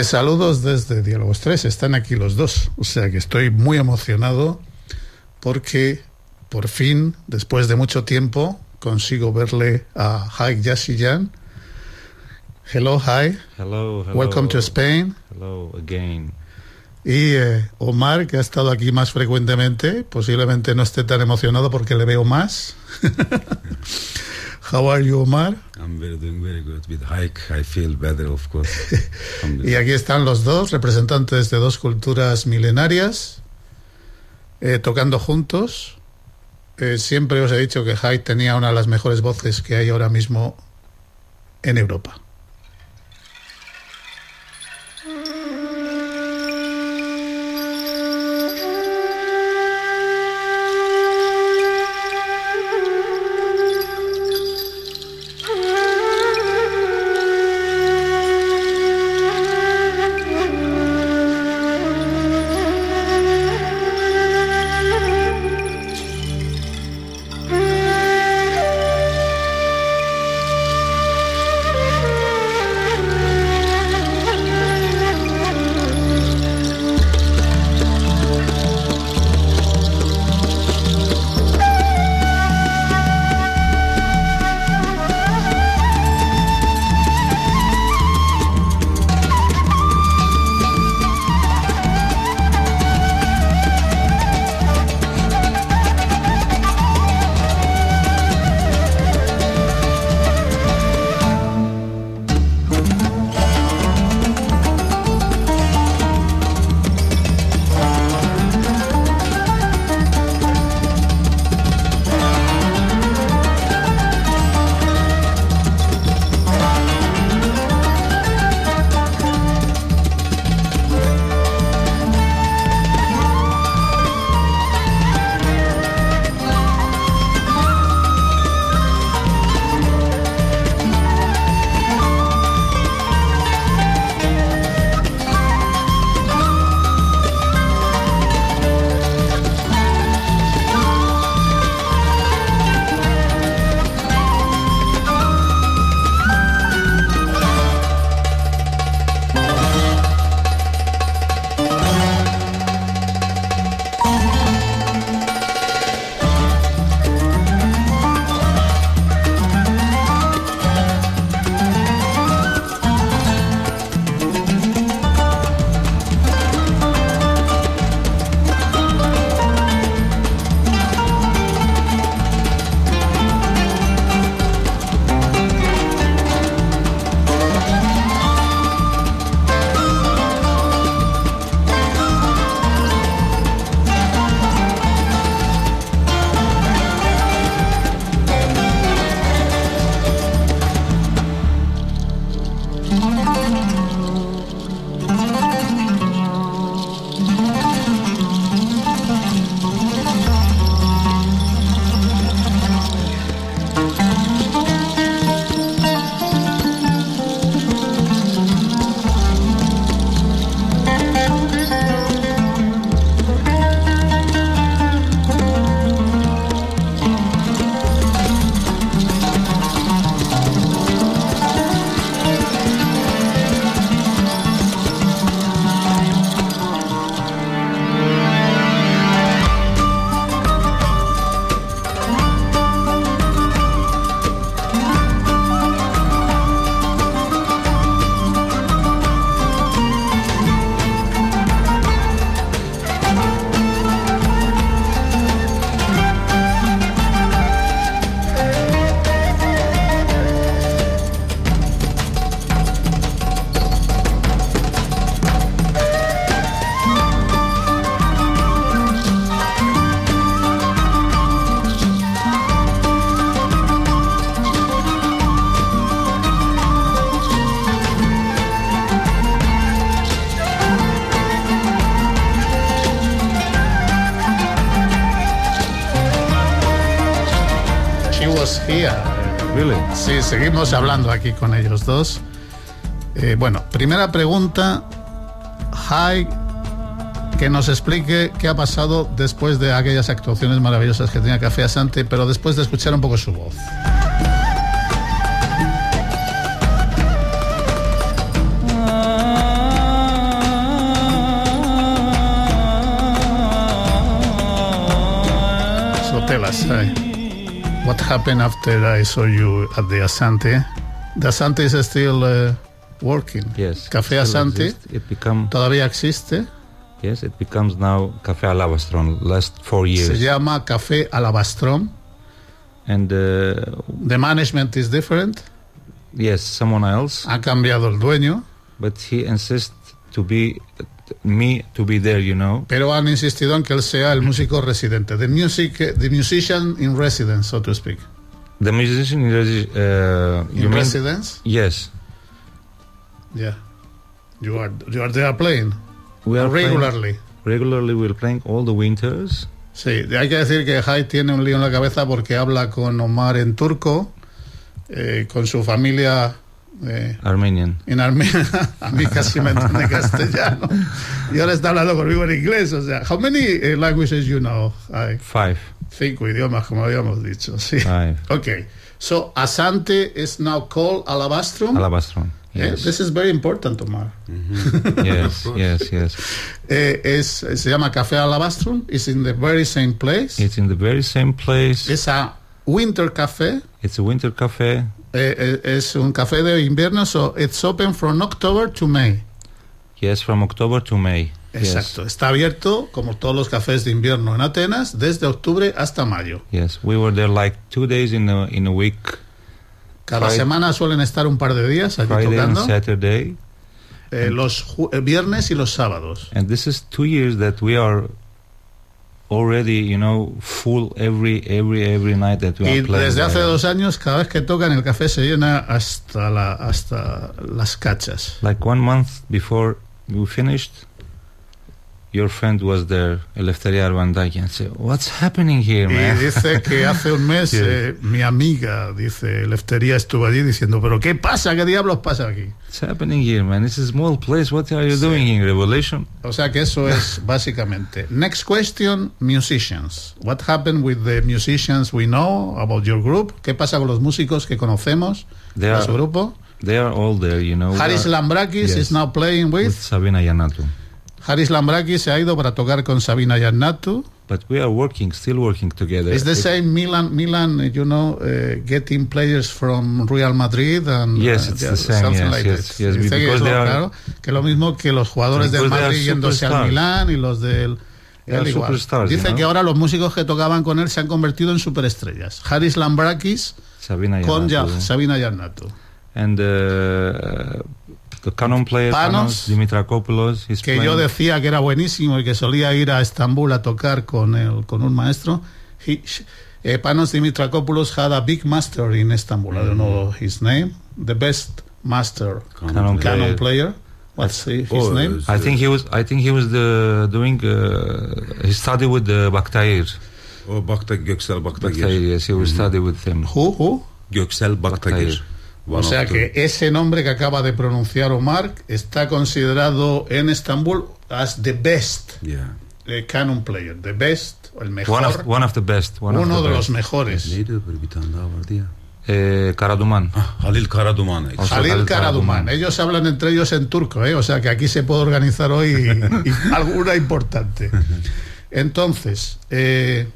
Eh, saludos desde Diálogos 3, están aquí los dos, o sea que estoy muy emocionado porque por fin, después de mucho tiempo, consigo verle a Haik Yassiyan. Hello, hi. Hello, hello. Welcome to Spain. Hello again. Y eh, Omar, que ha estado aquí más frecuentemente, posiblemente no esté tan emocionado porque le veo más. How are you, Omar? I'm very doing very good with hike. I feel better, of course. Y aquí están los dos, representantes de dos culturas milenarias, eh, tocando juntos. Eh, siempre os he dicho que Hyde tenía una de las mejores voces que hay ahora mismo en Europa. Sí, seguimos hablando aquí con ellos dos. Eh, bueno, primera pregunta. Hi, que nos explique qué ha pasado después de aquellas actuaciones maravillosas que tenía Café Asante, pero después de escuchar un poco su voz. So tell us, uh, what happened after I saw you at the Asante? The Asante is still uh, working. Yes. Café Asante exist. It become todavía existe. yes, it becomes now Café Alabastron. Last four years, Se llama Café Alabastrom. and uh, The management is different. yes, someone else, Ha cambiado el dueño, but he insists to be me to be there. You know. pero han insistido en que él sea el músico residente. The music, the musician in residence, so to speak. The musician is uh, In you mean residence? yes. Yeah. You are you are there playing We are playing- regularly. regularly. We're playing all the winters. Sí, hay que decir que Jai tiene un lío en la cabeza porque habla con Omar en turco, eh, con su familia eh, Armenian. en Armenia. A mí casi me entiende castellano. Y ahora está hablando conmigo en inglés. O sea, how many eh, languages you know? Jai? Five. Cinco idiomas, como habíamos dicho. Sí. Five. Okay. So Asante is now called Alabastrum. Alabastron. Eh, Yes. This is very important, Omar. yes. Yes. Yes. Eh, es, se llama Café Alabastrum. It's in the very same place. It's in the very same place. Es a winter café. It's a winter cafe. Eh, eh, es un café de invierno, so it's open from October to May. Yes, from October to May. Exacto. Está abierto, como todos los cafés de invierno en Atenas, desde octubre hasta mayo. Yes. Yes. We were there like two days in a in a week, Cada Friday- semana suelen estar un par de días allí Friday and tocando, Saturday. eh, los eh, viernes y los sábados. And this is two years that we are already, you know, full every every every night that we Y are playing. desde hace dos años, cada vez que tocan, el café se llena hasta, la, hasta las cachas. Like one month before we finished, your friend was there, Eleftheria Arvandaki, and said, "What's happening here, Y man?" dice que hace un mes Sí. eh, mi amiga, dice, Leftería estuvo allí diciendo, pero ¿qué pasa? ¿Qué diablos pasa aquí? What's happening here, man? Is a small place. What are you doing in Revelation? O sea que eso es básicamente. Next question, musicians. What happened with the musicians we know about your group? ¿Qué pasa con los músicos que conocemos de su grupo? they are all there, you know. Haris Lambrakis yes. is now playing with with. Sabina Yanatu. Haris Lambrakis se ha ido para tocar con Sabina Yannatu. But we are working, still working together. It's the same Milan, Milan, you know, uh, getting players from Real Madrid and Yes, uh, it's yeah, the same, something yes, like yes, that. yes, que because they are- claro, que lo mismo que los jugadores del Madrid yéndose al. Milán y los del Dice know? que ahora los músicos que tocaban con él se han convertido en superestrellas. Haris Lambrakis Sabina con Ya- Yanatu. Sabina Yannatu. and uh, canon player Panos, Panos, Dimitrakopoulos. Que playing. yo decía que era buenísimo y que solía ir a Estambul a tocar con el, con un maestro. He, eh, Panos Dimitrakopoulos had a big master in Istanbul. I don't know his name. The best master Canon canon player. player. What's his Oh, name? I think he was. I think he was the doing uh, his study with the Baktayir. O Baktag, Göksel Baktagir. yes, he was study with him. Who, who? Göksel O sea que ese nombre que acaba de pronunciar Omar está considerado en Estambul as the best Yeah. eh, canon player. The best, el mejor. One of one of the best. One uno of de the los best. mejores. Neydi öbürü bir tane daha vardı ya. Eh, Karaduman. Ah, Halil Karaduman. O sea, Halil Halil Karaduman. Karaduman. Ellos hablan entre ellos en turco, ¿eh? o sea que aquí se puede organizar hoy y alguna importante. Entonces, eh,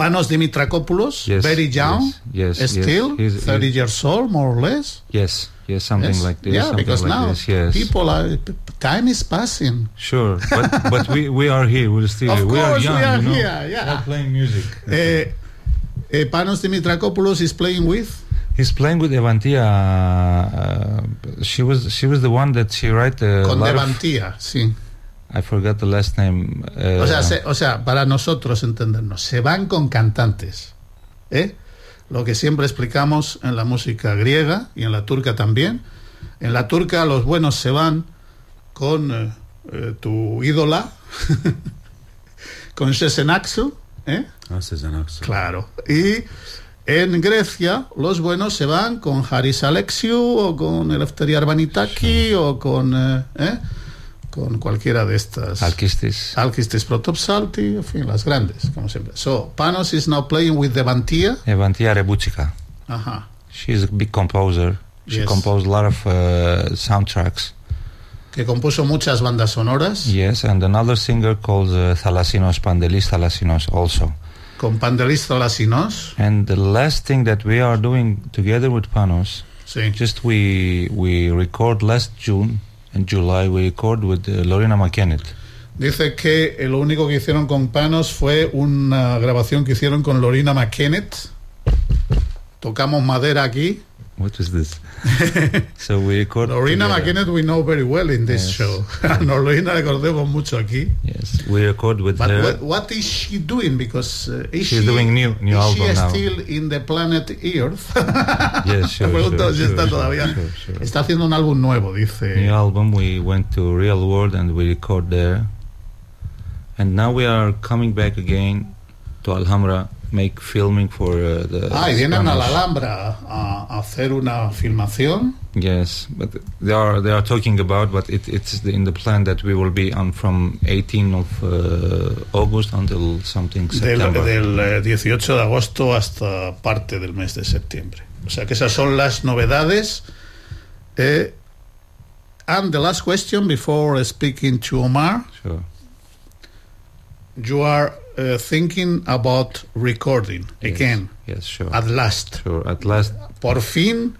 Panos Dimitrakopoulos, Yes, very young, yes, yes, yes. still He's- 30 he's- years old, more or less. Yes, yes, something Yes. like this. Yeah, because like now this, yes. people are time is passing. Sure, but but we we are here. We're still Of here. We are course young. we are you know? here, yeah. We're playing music. Eh, eh, Panos Dimitrakopoulos is playing with. He's playing with Evantia. Uh, she was she was the one that she write a con of- sí. I forgot the last name. Uh, O sea, se- o sea, para nosotros entendernos, se van con cantantes. ¿eh? Lo que siempre explicamos en la música griega y en la turca también. En la turca los buenos se van con eh, eh, tu ídola, con Sezen Aksu, ¿eh? Ha Sezen Aksu. Claro. Y En Grecia, los buenos se van con Haris Alexiou o con Eleftheria Arbanitaki o con, eh, ¿eh? Con cualquiera de estas. Alkistis. Alkistis Protopsalti, en fin, las grandes, como siempre. So, Panos is now playing with the Bantia. Evantia Rebuchika. Ajá. She's a big composer. She Yes. composed a lot of uh, soundtracks. Que compuso muchas bandas sonoras Yes, and another singer called uh, Thalasinos Pandelis Thalasinos also. con Pandelis Thalasinos. And the last thing that we are doing together with Panos, Sí. just we we record last June and July we record with uh, Lorena McKennet. Dice que lo único que hicieron con Panos fue una grabación que hicieron con Lorena McKennett. Tocamos madera aquí. What is this? so we record. Lorena. McKennett we know very well in this Yes. show. Lorena le conocemos mucho aquí. Yes, we record with But her. what, what is she doing? Because uh, is She's she, doing new- new is she album now. still in the planet Earth? Yes, sure, sure, si sure, está sure, todavía. sure, sure. Está haciendo un álbum nuevo, dice. new album. We went to Real World and we record there. And now we are coming back again to Alhambra, make filming for uh, the. Ah, y vienen a la Alhambra a, a hacer una filmación. Yes, but they are they are talking about, but it, it's the, in the plan that we will be on from 18 of uh, August until something Del, September. del, eh, 18 de agosto hasta parte del mes de septiembre. O sea que esas son las novedades. Eh, and the last question before speaking to Omar. Sure. You are uh, thinking about recording Yes. again, Yes, sure. at last. Sure. At last, Por fin,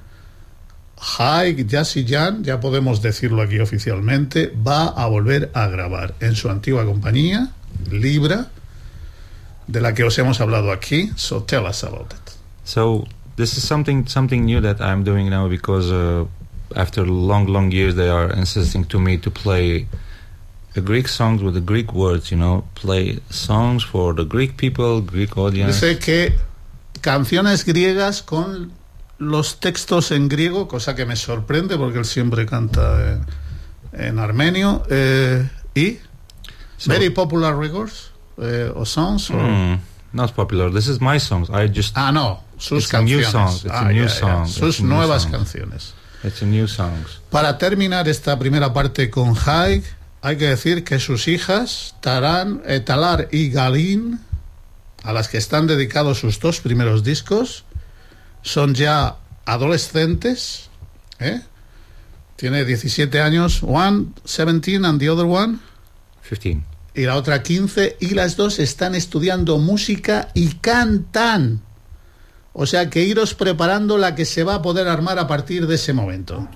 Haig Jassy Jan, ya podemos decirlo aquí oficialmente, va a volver a grabar en su antigua compañía, Libra, de la que os hemos hablado aquí. So tell us about it. So this is something something new that I'm doing now because uh, after long long years they are insisting to me to play Greek songs with the Greek words. You know, play songs for the Greek people, Greek audience. Dice que canciones griegas con los textos en griego, cosa que me sorprende porque él siempre canta en, en armenio. eh, y So- very popular records eh, o songs. or- Hmm, not popular. This is my songs. I just Ah, no, sus It's a new canciones. song, it's a Ah, new song, Sus it's a new nuevas song. canciones. it's a new songs. Para terminar esta primera parte con Haig, hay que decir que sus hijas, Taran, eh, Talar y Galín, a las que están dedicados sus dos primeros discos, son ya adolescentes. ¿eh? Tiene 17 años, one 17 and the other one, 15. y la otra 15, y las dos están estudiando música y cantan. O sea que iros preparando la que se va a poder armar a partir de ese momento.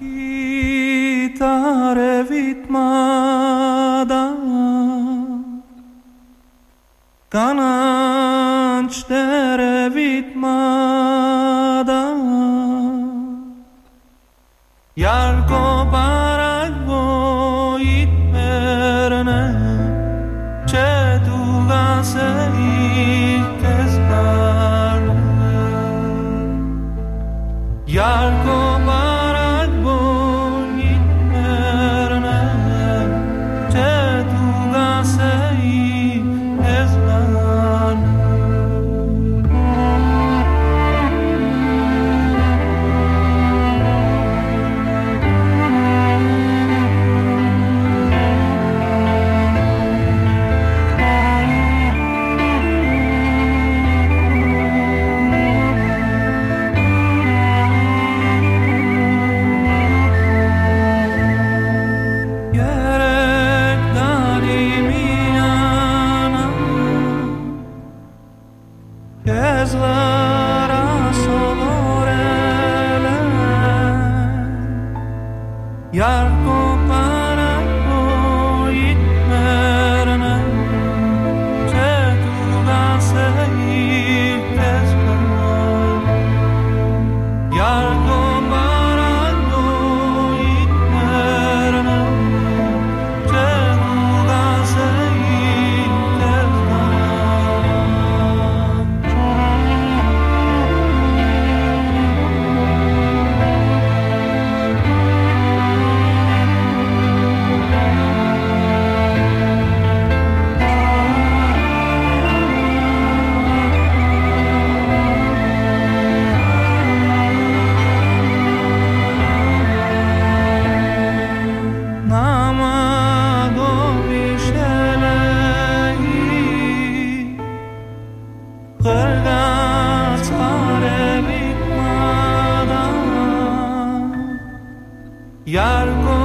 Yargo.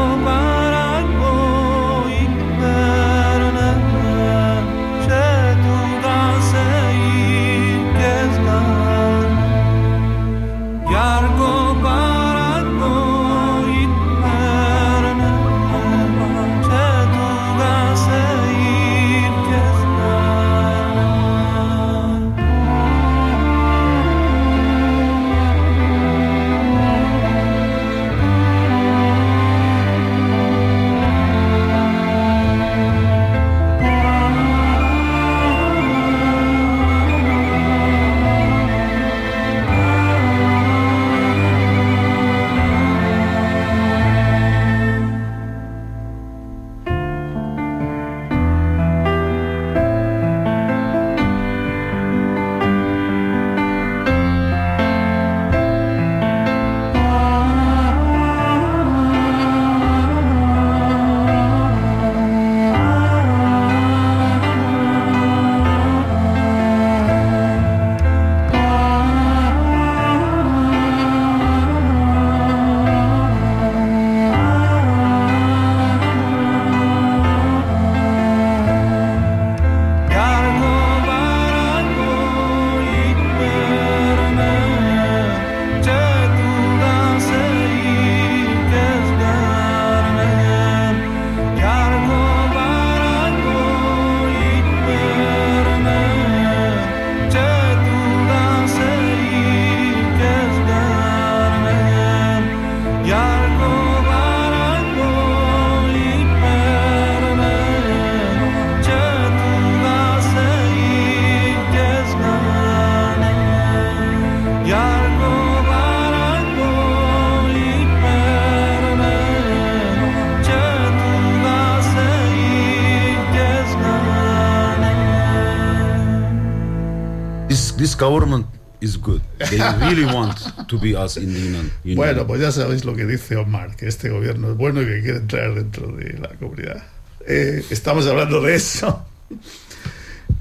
Government is good. They really want to be us in the Union. Bueno, pues ya sabéis lo que dice Omar, que este gobierno es bueno y que quiere entrar dentro de la comunidad. Eh, estamos hablando de eso.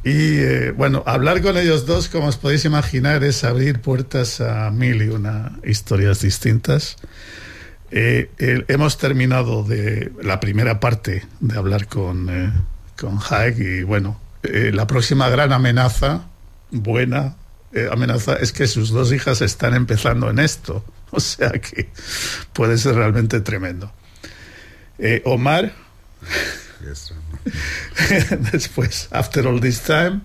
Y eh, bueno, hablar con ellos dos, como os podéis imaginar, es abrir puertas a mil y una historias distintas. Eh, eh, hemos terminado de la primera parte de hablar con, eh, con Haig y bueno, eh, la próxima gran amenaza, buena eh, amenaza, es que sus dos hijas están empezando en esto. O sea que puede ser realmente tremendo. Eh, Omar, Yes. después, after all this time,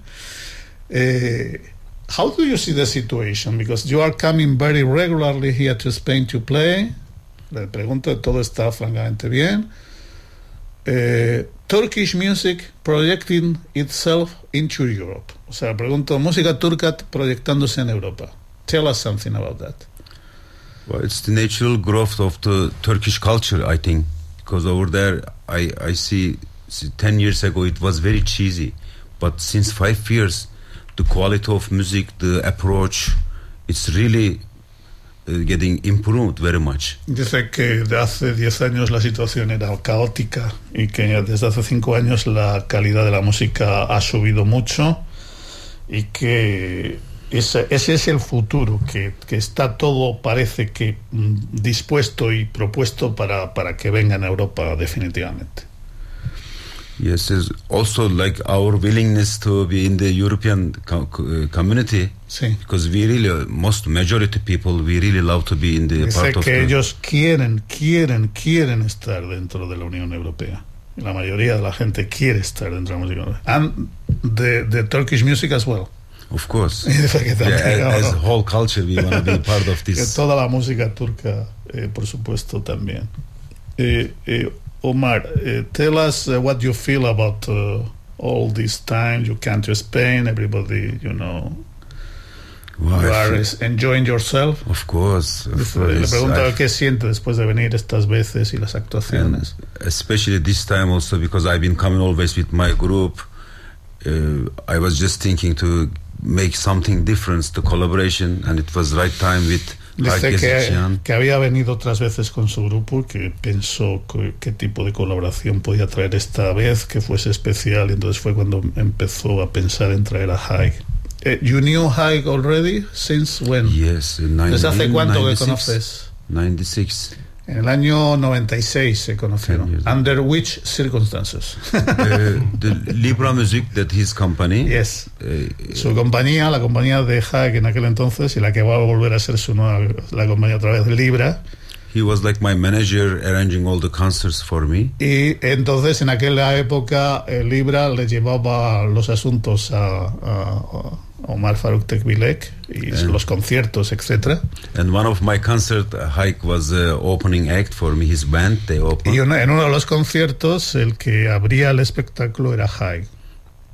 eh, how do you see the situation? Because you are coming very regularly here to Spain to play. Le pregunto, todo está francamente bien. Eh, Turkish music projecting itself into Europe. O sea, pregunto, música turca proyectándose en Europa. Tell us something about that. Well, it's the natural growth of the Turkish culture, I think, because over there, I I see, see ten years ago it was very cheesy, but since five years, the quality of music, the approach, it's really uh, getting improved very much. Dice que hace 10 años la situación era caótica y que desde hace 5 años la calidad de la música ha subido mucho y que ese, ese es el futuro, que, que está todo, parece que mm, dispuesto y propuesto para, para que vengan a Europa definitivamente. Yes, there's also like our willingness to be in the European co- co- uh, community, Sí. because we really, most majority people, we really love to be in the Dice part of que the. ellos quieren, quieren, quieren estar dentro de la Unión Europea. La mayoría de la gente quiere estar dentro de la europea. And the, the Turkish music as well. Of course. Yeah, as, as whole culture, we want to be part of this. toda la música turca, eh, por supuesto, también. Eh, eh, Omar, eh, tell us uh, what you feel about uh, all this time. You came to Spain, everybody, you know, Wow, you are feel- enjoying yourself. of course. of Dice, Le course, qué siente después de venir estas veces y las actuaciones. especially this time also because I've been coming always with my group. Uh, I was just thinking to make something different, the collaboration, and it was right time with Dice que, que había venido otras veces con su grupo, que pensó que- qué tipo de colaboración podía traer esta vez, que fuese especial, y entonces fue cuando empezó a pensar en traer a Haig. Eh, you knew Haig already? Since when? Yes, ¿Desde hace cuánto que 96. conoces? 96. En el año 96 se conocieron. Under which circumstances? Uh, the Libra Music, that his company. yes. uh, Su compañía, la compañía de Hack en aquel entonces y la que va a volver a ser su nueva, la compañía otra vez Libra. he was like my manager, arranging all the concerts for me. Y entonces en aquella época eh, Libra le llevaba los asuntos a, a- a Omar Faruk Tekbilek y Eh. los conciertos, etcétera. And one of my concert, uh, Hike was uh, opening act for me. His band, they opened. Y uno- en uno de los conciertos el que abría el espectáculo era Haig.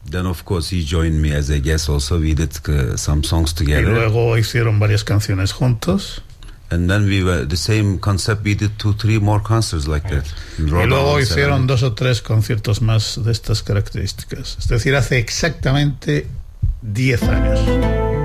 Then, of course, he joined me as a guest. Also, we did uh, some songs Y together. luego hicieron varias canciones juntos. And then we were the same concept. We did two, three more concerts like that. Y luego hicieron dos o tres conciertos más de estas características. Es decir, hace exactamente 10 años.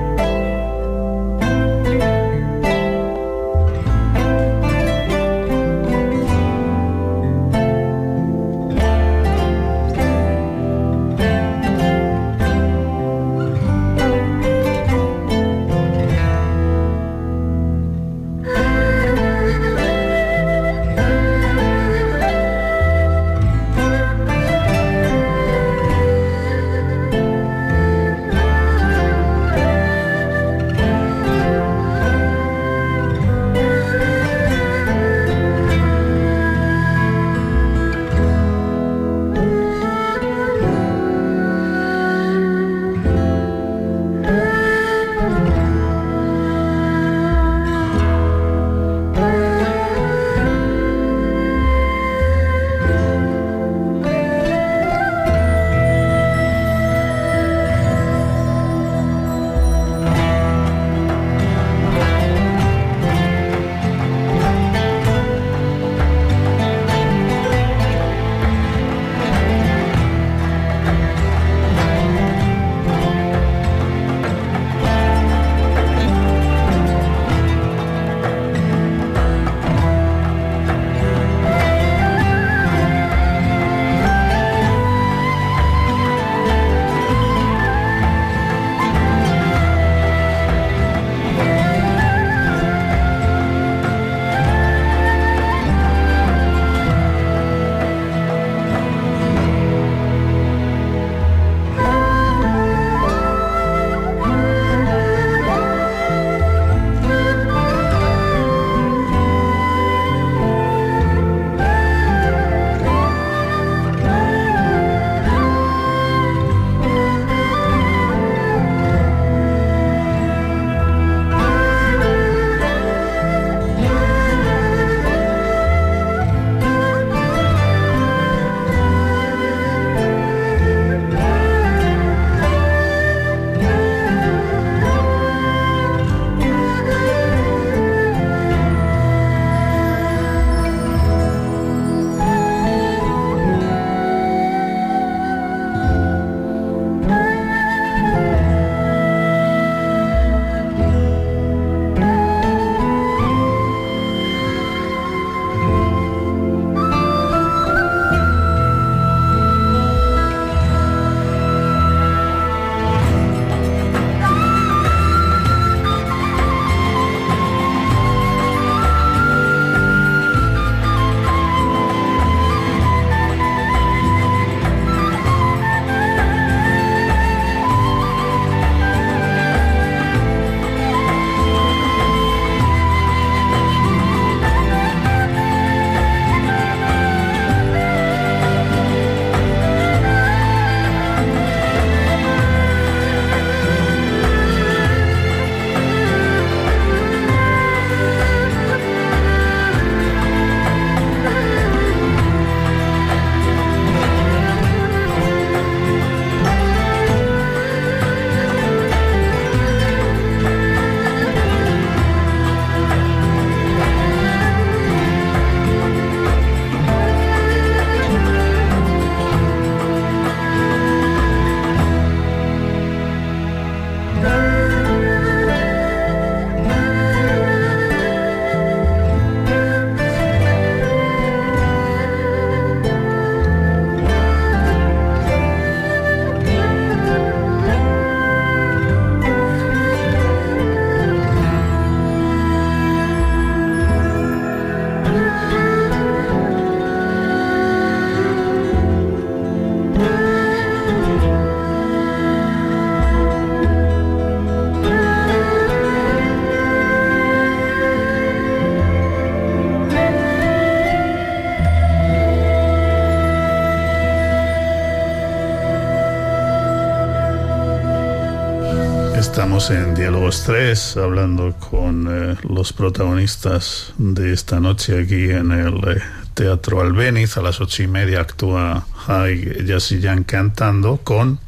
Diálogos 3 hablando con eh, los protagonistas de esta noche aquí en el eh, Teatro Albéniz. A las ocho y media actúa Jai Yassiyan cantando con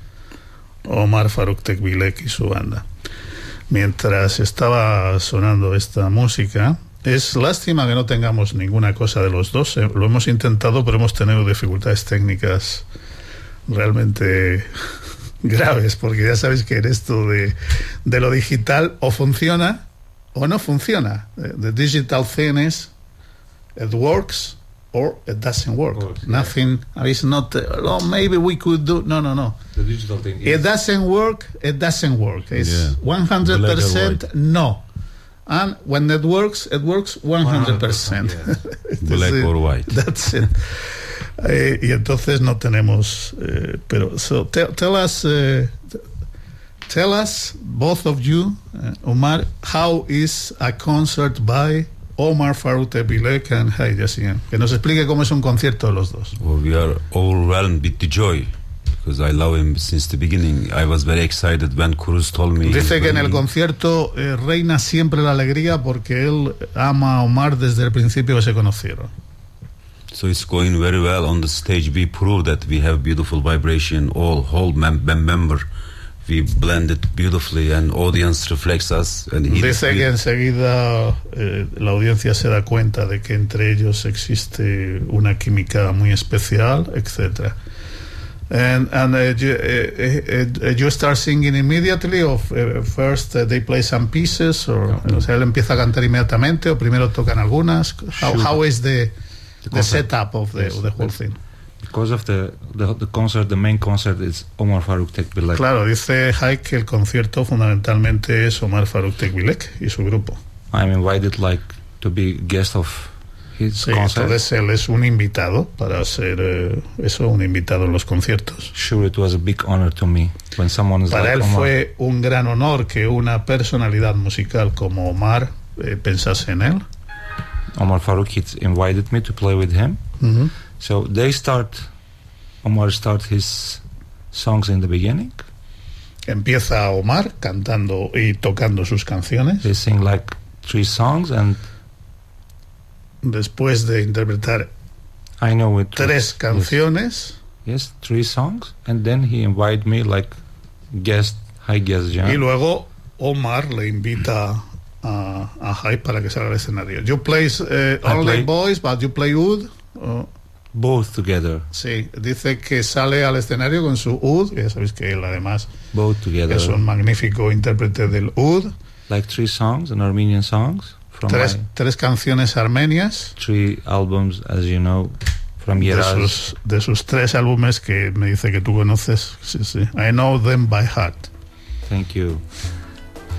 Omar Faruk Tekbilek y su banda. Mientras estaba sonando esta música, es lástima que no tengamos ninguna cosa de los dos. eh, Lo hemos intentado, pero hemos tenido dificultades técnicas realmente graves, porque ya sabéis que en esto de, de lo digital o funciona o no funciona. Eh, The digital thing is it works or it doesn't work. Yeah. Nothing is not, uh, oh, maybe we could do, no, no, no. The digital thing It doesn't work, it doesn't work. It's Yeah. 100% Black and no. And when it works, it works 100%. 100%, Este Black or white. That's it. Eh, y entonces no tenemos, eh, pero so tell, tell us, eh, tell us both of you, eh, Omar, how is a concert by Omar Farouk Bilek and Hai Yassian? Que nos explique cómo es un concierto de los dos. Well, we are overwhelmed with the joy because I love him since the beginning. I was very excited when Cruz told me. Dice que en el concierto eh, reina siempre la alegría porque él ama a Omar desde el principio que se conocieron. So it's going very well on the stage. We prove that we have beautiful vibration. All whole mem- member, we blend it beautifully, and audience reflects us. And Dice que enseguida eh, la audiencia se da cuenta de que entre ellos existe una química muy especial, etc. And, and uh, you, uh, uh, you start singing immediately, or uh, first uh, they play some pieces, or o sea, él empieza a cantar inmediatamente, o primero tocan algunas. How, Sure. how is the, the, setup of the, Yes, of the whole thing? Because of the, the the concert, the main concert is Omar Farouk Tekbilek. Claro, dice Haik que el concierto fundamentalmente es Omar Faruk Tekbilek y su grupo. I'm invited like to be guest of his Sí, concert. entonces él es un invitado para ser eh, eso, un invitado en los conciertos. Sure, it was a big honor to me when someone is Para like él Omar. fue un gran honor que una personalidad musical como Omar eh, pensase en él. Omar Farouk he invited me to play with him. Ujú. So they start, Omar start his songs in the beginning. Empieza Omar cantando y tocando sus canciones. They sing like three songs, and Después de interpretar I know it. tres was- canciones Yes, three songs, and then he invited me like guest, high guest y jam. luego Omar le invita a, a Hype para que salga al escenario. You play I only play- boys, but you play oud. Oh, Both together, Sí, dice que sale al escenario con su oud, que ya sabéis que él además both together. es un magnífico intérprete del oud. Like three songs, and Armenian songs from Tres, my tres canciones armenias three albums, as you know, from de Yeraz. sus, de sus tres álbumes que me dice que tú conoces. Sí, sí. I know them by heart. Thank you.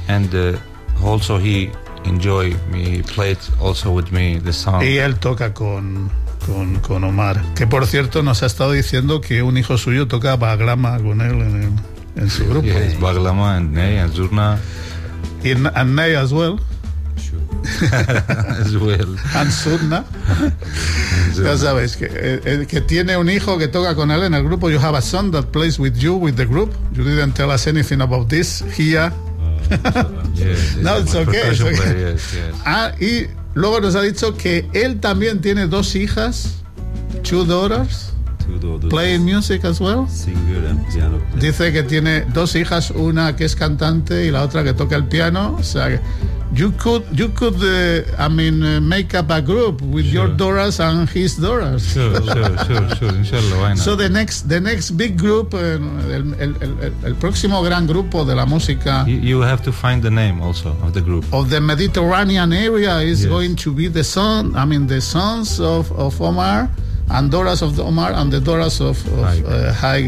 And uh, also he enjoy me. He played also with me the song. Y él toca con, con, con Omar, que por cierto nos ha estado diciendo que un hijo suyo toca baglama con él en, el- en su grupo. Yes, Baglama and Ney and Zurna and Ney as well, as well. and ya sabéis que, eh, eh, que tiene un hijo que toca con él en el grupo. You have a son that plays with you with the group. You didn't tell us anything about this here. Yes, No, it's okay, it's percussion okay. player, yes, yes. Ah, y luego nos ha dicho que él también tiene dos hijas, two daughters, Playing music as well. singer and piano player. Dice que tiene dos hijas, una que es cantante y la otra que toca el piano. O sea, you could, you could, uh, I mean, uh, make up a group with your Sure. daughters and his daughters. Sure, sure, sure, sure. Inshallah, why not? So the next, the next big group, uh, el, el- el- el próximo gran grupo de la música you, you have to find the name also of the group. of the Mediterranean area is Yes. going to be the son, I mean, the sons of, of Omar and daughters of the Omar and the Doras of, of Haig. uh, Haig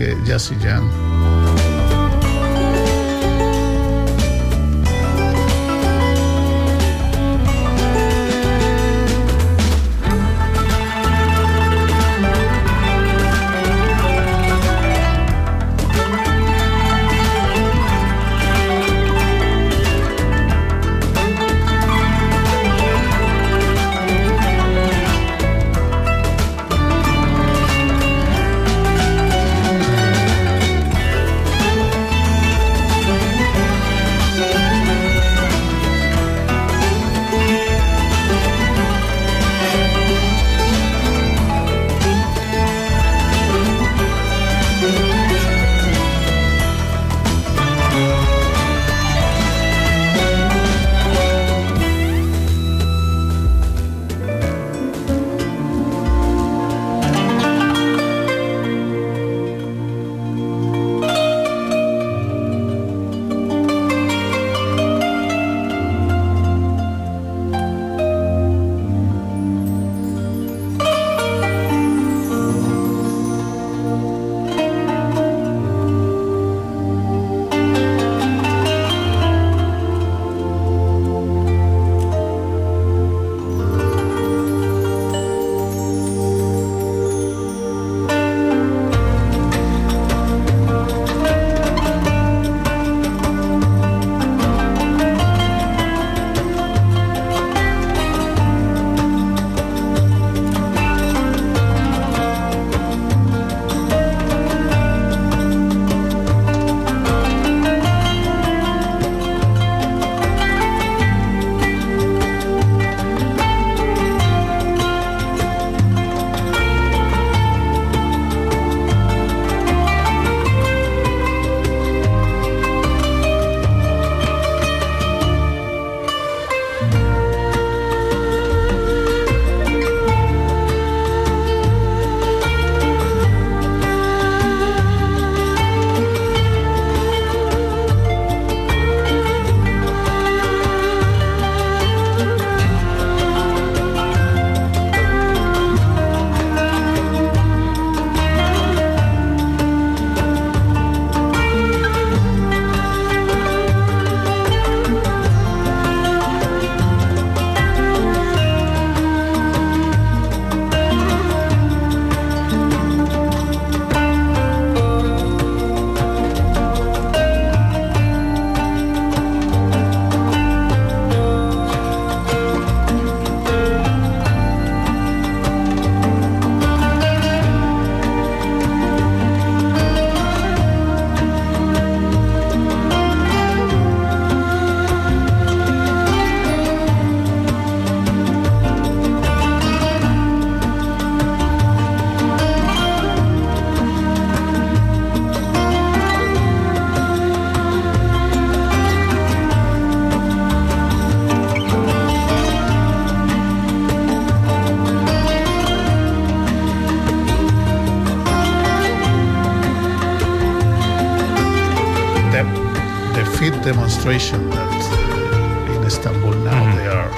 Yassijan. demonstration that in Istanbul now Mhm. they are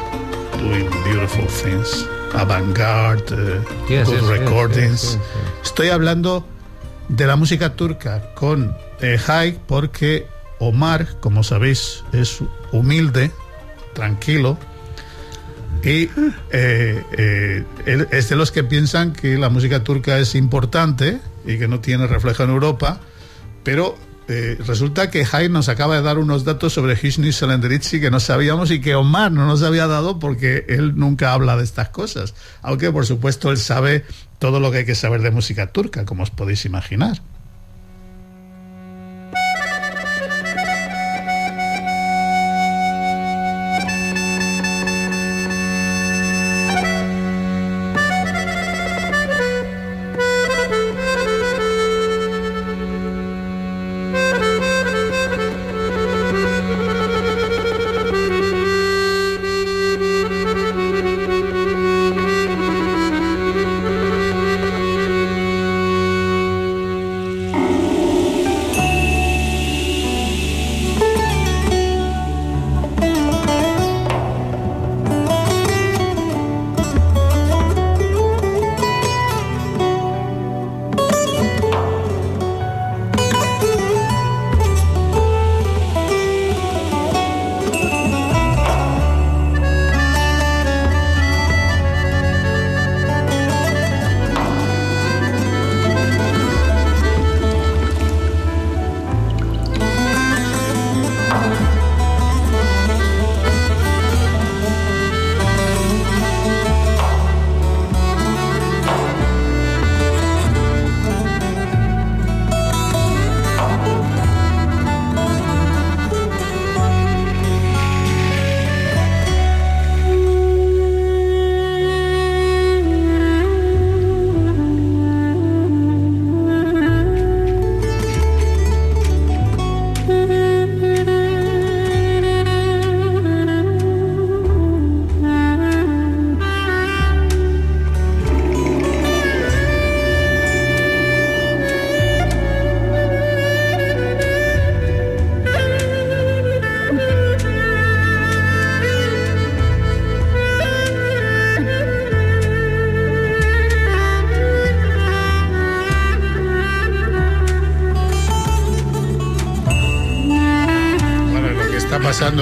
doing beautiful things, avant-garde, uh, Yes, good yes, recordings. yes. Estoy hablando de la música turca con eh, porque Omar, como sabéis, es humilde, tranquilo y eh, eh, él es de los que piensan que la música turca es importante y que no tiene reflejo en Europa, pero eh, resulta que Haig nos acaba de dar unos datos sobre Hishni Selenderici que no sabíamos y que Omar no nos había dado porque él nunca habla de estas cosas, aunque por supuesto él sabe todo lo que hay que saber de música turca, como os podéis imaginar.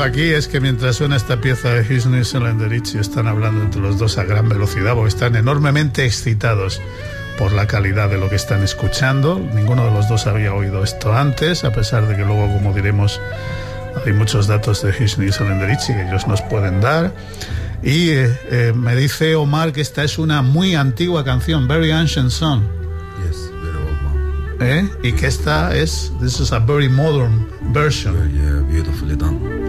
Aquí es que mientras suena esta pieza de Hisni Selenderici están hablando entre los dos a gran velocidad porque están enormemente excitados por la calidad de lo que están escuchando. Ninguno de los dos había oído esto antes, a pesar de que luego, como diremos, hay muchos datos de Hisni Selenderici que ellos nos pueden dar. Y eh, eh, me dice Omar que esta es una muy antigua canción, Very Ancient Song. Yes, very old. ¿eh? Y que esta es, this is a very modern version. Yeah, beautifully done.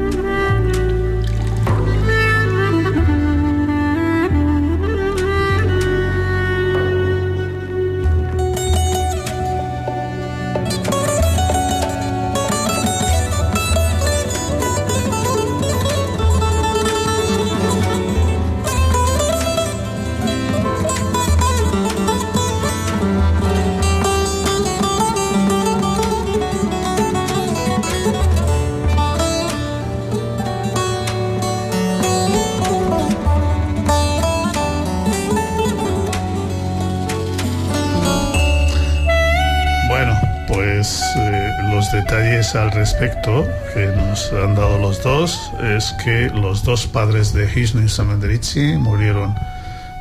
Al respecto que nos han dado los dos es que los dos padres de Hisni Samenderici murieron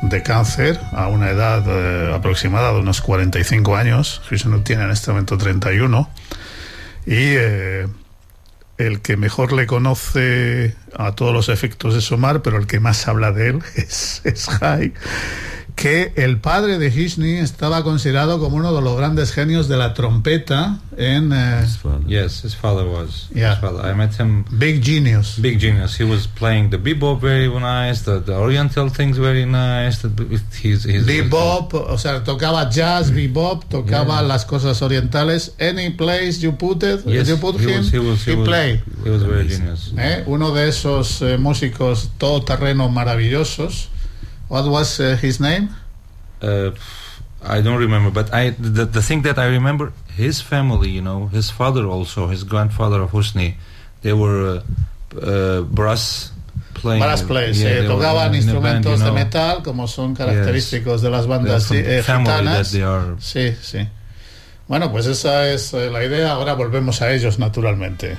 de cáncer a una edad eh, aproximada de unos 45 años. Hisnu tiene en este momento 31. Y eh, el que mejor le conoce a todos los efectos de Somar, pero el que más habla de él es, es Jai, que el padre de Hisni estaba considerado como uno de los grandes genios de la trompeta en eh, His father. Yes, his father was. Yeah. His father. I met him. Big Genius. Big genius. He was playing the bebop very nice, the, the oriental things very nice. The, he's, he's, Bebop, o sea, tocaba jazz, bebop, tocaba Yeah. las cosas orientales. Any place you put it, Yes, you put he him, was, he was, he he was, play. He was very genius. ¿eh? Uno de esos eh, músicos todoterreno maravillosos. What was eh, his name? Uh, I don't remember, but I the, the thing that I remember, his family, you know, his father also, his grandfather of Husni, they were uh, uh, brass playing. Brass players, Yeah, eh, tocaban in a band, instrumentos you de metal, como son característicos de las bandas eh, gitanas. Sí, sí. Bueno, pues esa es eh, la idea. Ahora volvemos a ellos, naturalmente.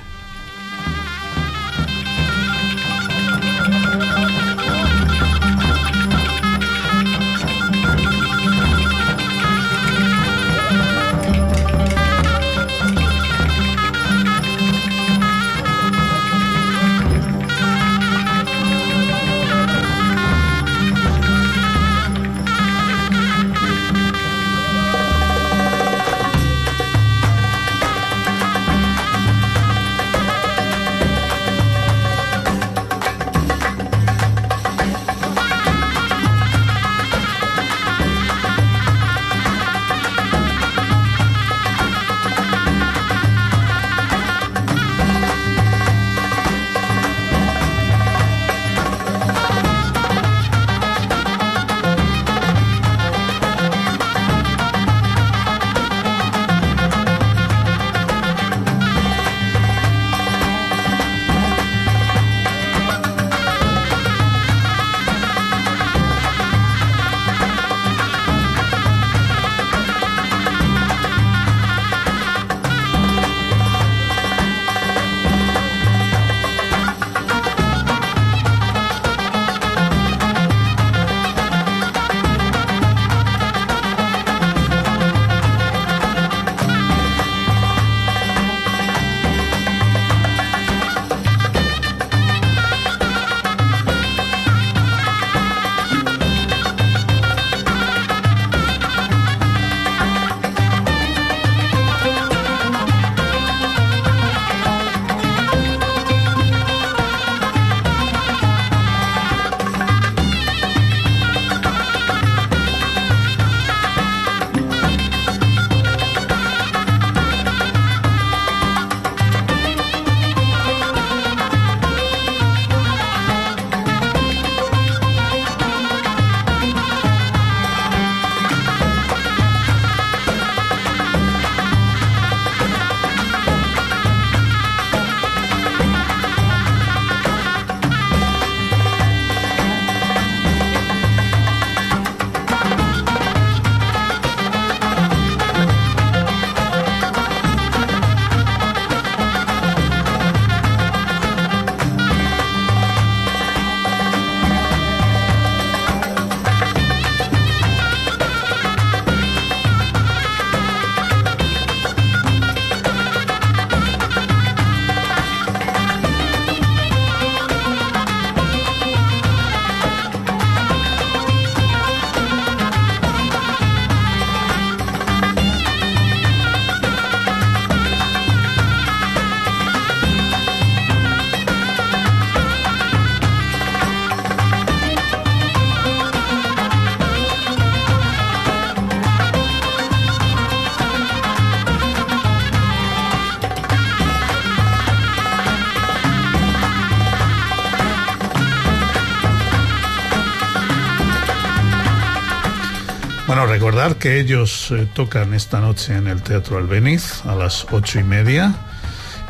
Recordar que ellos eh, tocan esta noche en el Teatro Albeniz a las ocho y media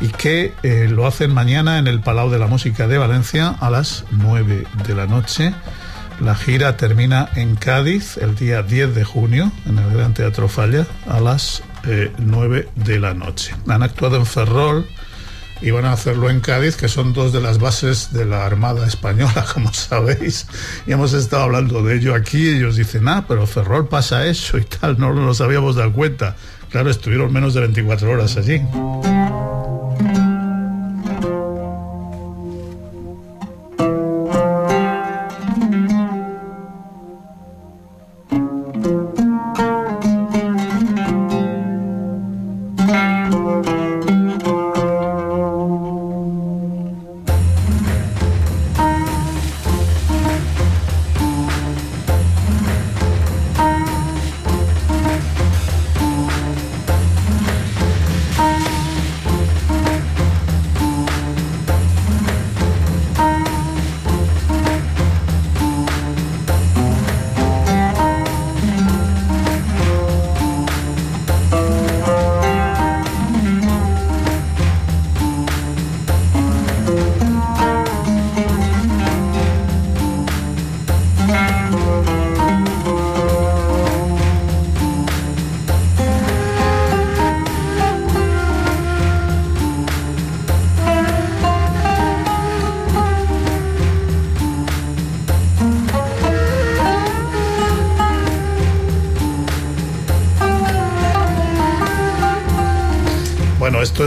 y que eh, lo hacen mañana en el Palau de la Música de Valencia a las nueve de la noche. La gira termina en Cádiz el día 10 de junio en el Gran Teatro Falla a las eh, 9 de la noche. Han actuado en Ferrol y van a hacerlo en Cádiz, que son dos de las bases de la Armada Española, como sabéis. Y hemos estado hablando de ello aquí. Y ellos dicen, ah, pero Ferrol pasa eso y tal, no nos habíamos dado cuenta. Claro, estuvieron menos de 24 horas allí.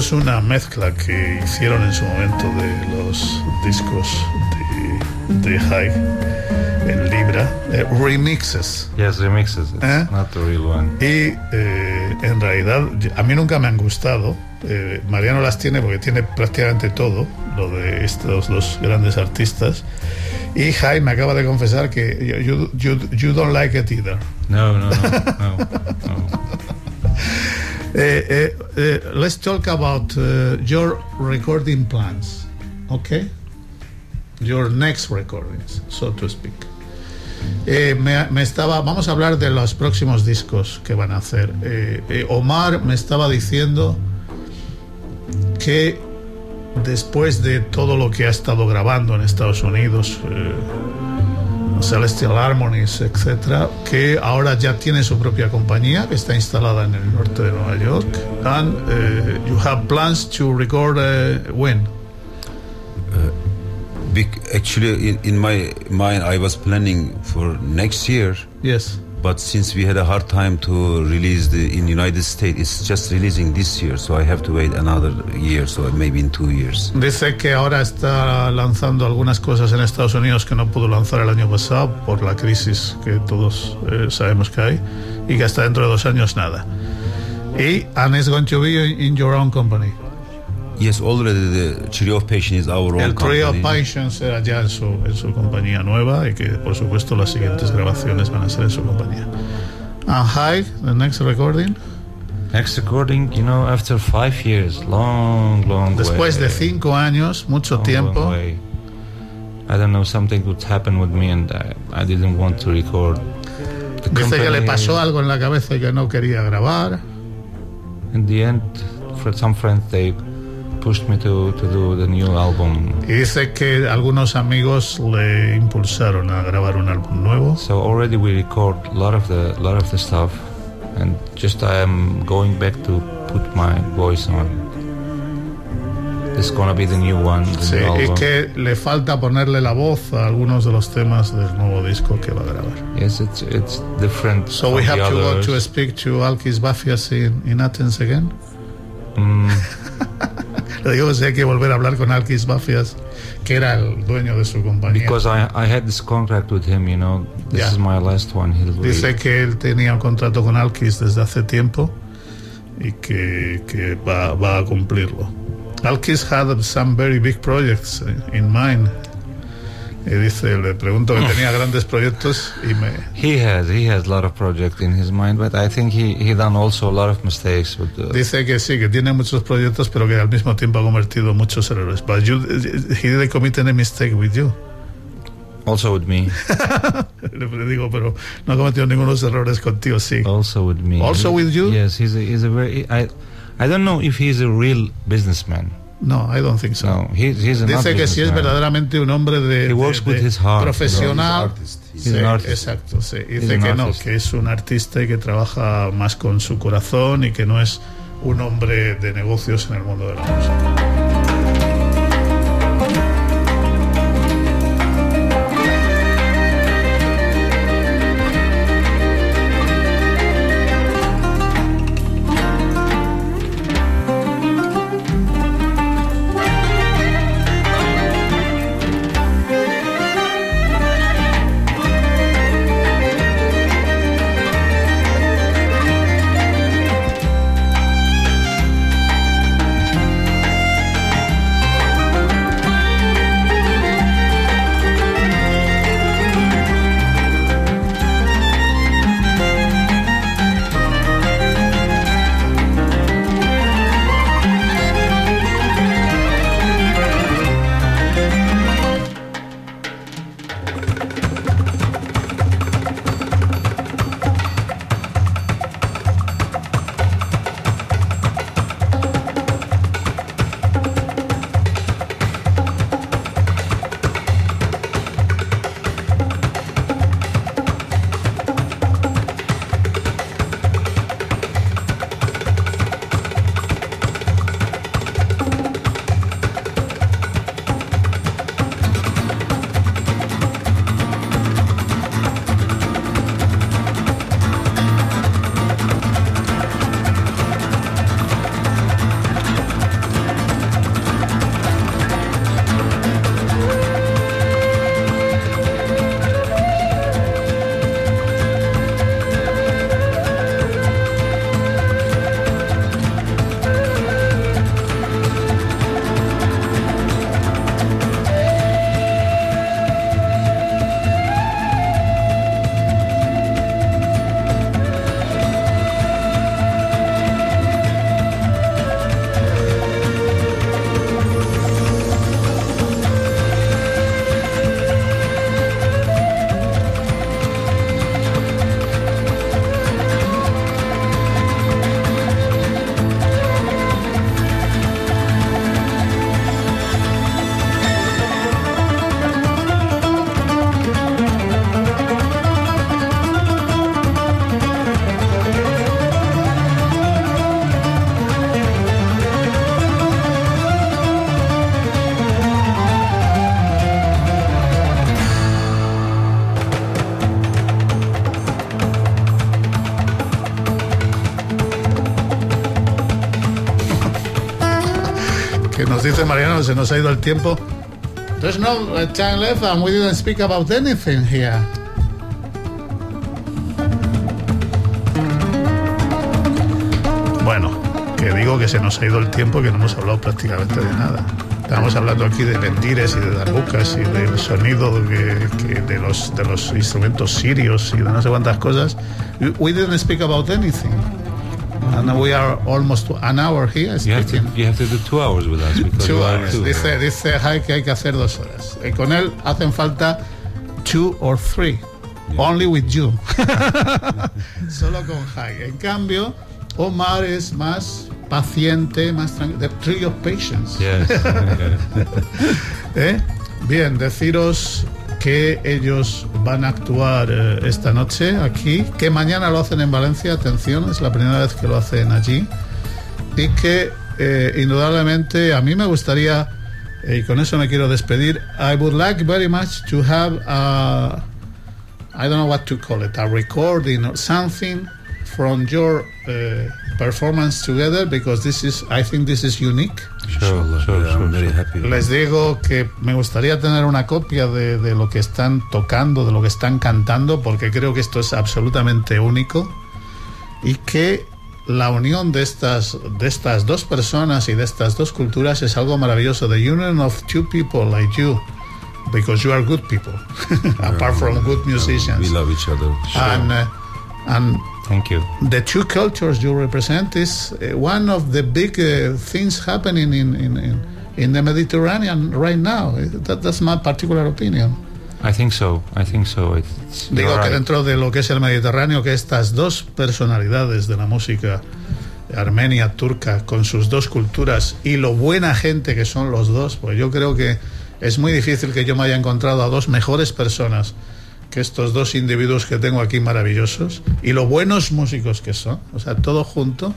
Es una mezcla que hicieron en su momento de los discos de, de High en Libra, eh, remixes. Yes, remixes. It's Eh? not the real one. Y eh, en realidad a mí nunca me han gustado. Eh, Mariano las tiene porque tiene prácticamente todo, lo de estos dos grandes artistas. Y High me acaba de confesar que you, you, you don't like it either. No, no, no. Eh, eh, eh, let's talk about uh, your recording plans, okay? Your next recordings, so to speak. Me, estaba, vamos a hablar de los próximos discos que van a hacer. Omar me estaba diciendo que después de todo lo que ha estado grabando en Estados Unidos, Celestial Harmonies, etcétera, que ahora ya tiene su propia compañía que está instalada en el norte de Nueva York. And eh, you have plans to record eh, when? Bec- actually, in, in my mind, I was planning for next year, Yes. But since we had a hard time to release the in United States, it's just releasing this year, so I have to wait another year, so maybe in two years. Dice que ahora está lanzando algunas cosas en Estados Unidos que no pudo lanzar el año pasado por la crisis que todos eh, sabemos que hay y que hasta dentro de dos años nada. Y and it's going to be in, in your own company. Yes, already the Trio of Patience is our own El Trio of company. Patience será ya en su, en su compañía nueva y que por supuesto las siguientes grabaciones van a ser en su compañía. And High, the next recording, Next recording, you know, after five years, long, long después way. de cinco años, mucho long, long tiempo, way. I don't know, something would happen with me and I, I didn't want to record. The dice que le pasó algo en la cabeza y que no quería grabar. In the end, for some friends, they pushed me to, to do the new album. Y dice que algunos amigos le impulsaron a grabar un álbum nuevo. So already we record a lot of the lot of the stuff, and just I am going back to put my voice on. Is gonna be the new one, the Sí, new y album. que le falta ponerle la voz a algunos de los temas del nuevo disco que va a grabar. Yes, it's it's different. So we have to go others. to speak to Alkis Bafias in, in Athens again. Mm, Le digo que si hay que volver a hablar con Alkis Bafias, que era el dueño de su compañía. because I I had this contract with him, you know. This Yeah. is my last one. He'll Dice que él tenía un contrato con Alkis desde hace tiempo y que, que va, va a cumplirlo. Alkis had some very big projects in mind. Y dice, le pregunto que tenía grandes proyectos y me... He has he has a lot of projects in his mind, but I think he he done also a lot of mistakes with the, Dice que sí, que tiene muchos proyectos, pero que al mismo tiempo ha cometido muchos errores. But you, he didn't commit any mistake with you. also with me, Le digo, pero no ha cometido ningunos errores contigo, sí. also with me. Also with you? Yes, he's a, he's a very I I don't know if he's a real businessman. No, I don't think so. No, he's he's a not Dice que sí es verdaderamente un hombre de, He works de- with de his heart, profesional. he's. Sí, an exacto, sí. Dice an que no, que es un artista y que trabaja más con su corazón y que no es un hombre de negocios en el mundo de la música. Dice Mariano, se nos ha ido el tiempo. There's no uh, time left and we didn't speak about anything here. Bueno, que digo que se nos ha ido el tiempo que no hemos hablado prácticamente de nada. Estamos hablando aquí de bendires y de darbucas y del sonido que, que de, los, de los instrumentos sirios y de no sé cuántas cosas. We- We didn't speak about anything. And we are almost an hour here You have to you have to do two hours with us because Two hours. two. Dice, dice Jai que hay que hacer dos horas. Y con él hacen falta two or three. Only with you. Solo con Jai. En cambio, Omar es más paciente, más tranquilo. The tree of patience. Yes. ¿Eh? Bien, deciros que ellos van a actuar eh, esta noche aquí, que mañana lo hacen en Valencia, atención, es la primera vez que lo hacen allí, y que eh, indudablemente a mí me gustaría, eh, y con eso me quiero despedir, I would like very much to have a, I don't know what to call it, a recording or something from your uh, performance together, because this is, I think this is unique. Sure, sure, sure, very happy. Les digo que me gustaría tener una copia de, de lo que están tocando, de lo que están cantando, porque creo que esto es absolutamente único y que la unión de estas, de estas dos personas y de estas dos culturas es algo maravilloso. The union of two people like you, because you are good people, apart from good We musicians. love each other. And, uh, and Thank you. the two cultures you represent is uh, one of the big uh, things happening in, in, in, in the Mediterranean right now. Uh, That, that's my particular opinion. I think so. I think so. It's, Digo que right. dentro de lo que es el Mediterráneo, que estas dos personalidades de la música armenia, turca, con sus dos culturas y lo buena gente que son los dos, pues yo creo que es muy difícil que yo me haya encontrado a dos mejores personas que estos dos individuos que tengo aquí maravillosos y lo buenos músicos que son, o sea, todo junto.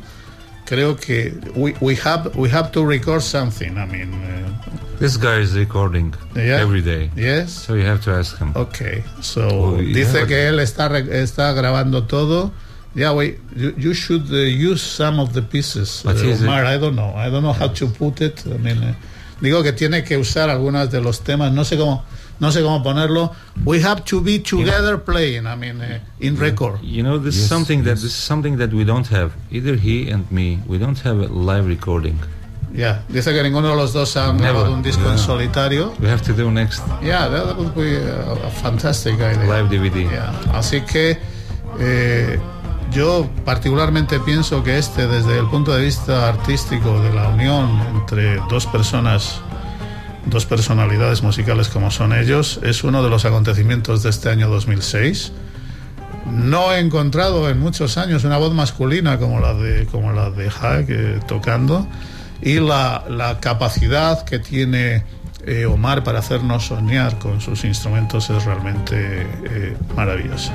Creo que we, we have we have to record something. I mean, uh, This guy is recording Yeah. every day. yes. So you have to ask him. Okay, so Oh, yeah. dice que él está está grabando todo. Yeah, wait, you, you should uh, use some of the pieces. But uh, Omar, I don't know, I don't know how to put it. I mean, uh, digo que tiene que usar algunas de los temas. No sé cómo, no sé cómo ponerlo. We have to be together playing. I mean, uh, in record. You know, this is Yes, something that this is something that we don't have. Either he and me, we don't have a live recording. Yeah, dice que ninguno de los dos ha Never. grabado un disco en solitario. We have to do next Yeah, that would be a, a fantastic idea. live DVD. Yeah. Así que eh, yo particularmente pienso que este, desde el punto de vista artístico de la unión entre dos personas, dos personalidades musicales como son ellos, es uno de los acontecimientos de este año 2006. No he encontrado en muchos años una voz masculina como la de como la de Hack eh, tocando y la, la capacidad que tiene eh, Omar para hacernos soñar con sus instrumentos es realmente eh, maravillosa.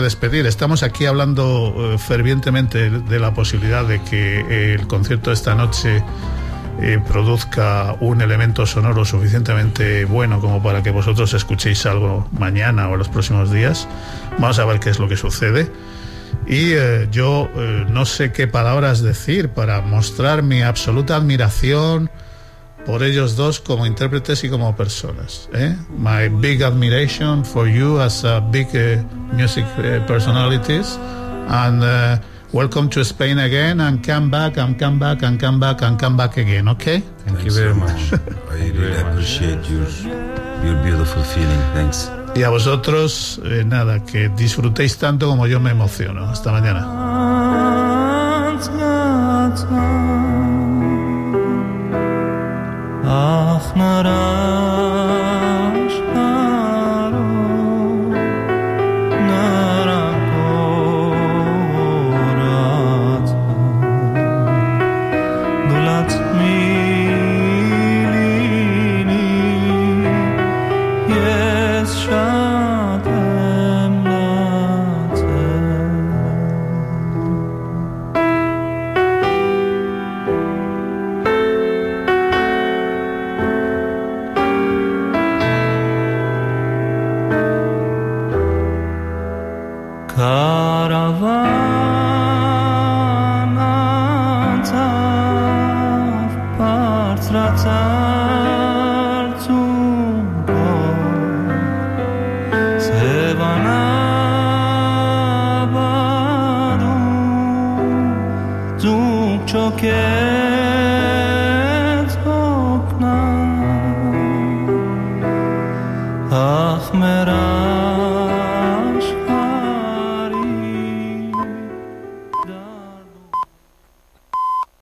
Despedir. Estamos aquí hablando eh, fervientemente de la posibilidad de que eh, el concierto de esta noche eh, produzca un elemento sonoro suficientemente bueno como para que vosotros escuchéis algo mañana o los próximos días. Vamos a ver qué es lo que sucede. Y yo no sé qué palabras decir para mostrar mi absoluta admiración por ellos dos como intérpretes y como personas. ¿eh? My big admiration for you as a big uh, music uh, personalities and uh, welcome to Spain again and come back and come back and come back and come back again, okay? Thank you very so much. I really appreciate your your beautiful feeling. Thanks. Y a vosotros, eh, nada, que disfrutéis tanto como yo me emociono. Hasta mañana. אך נרש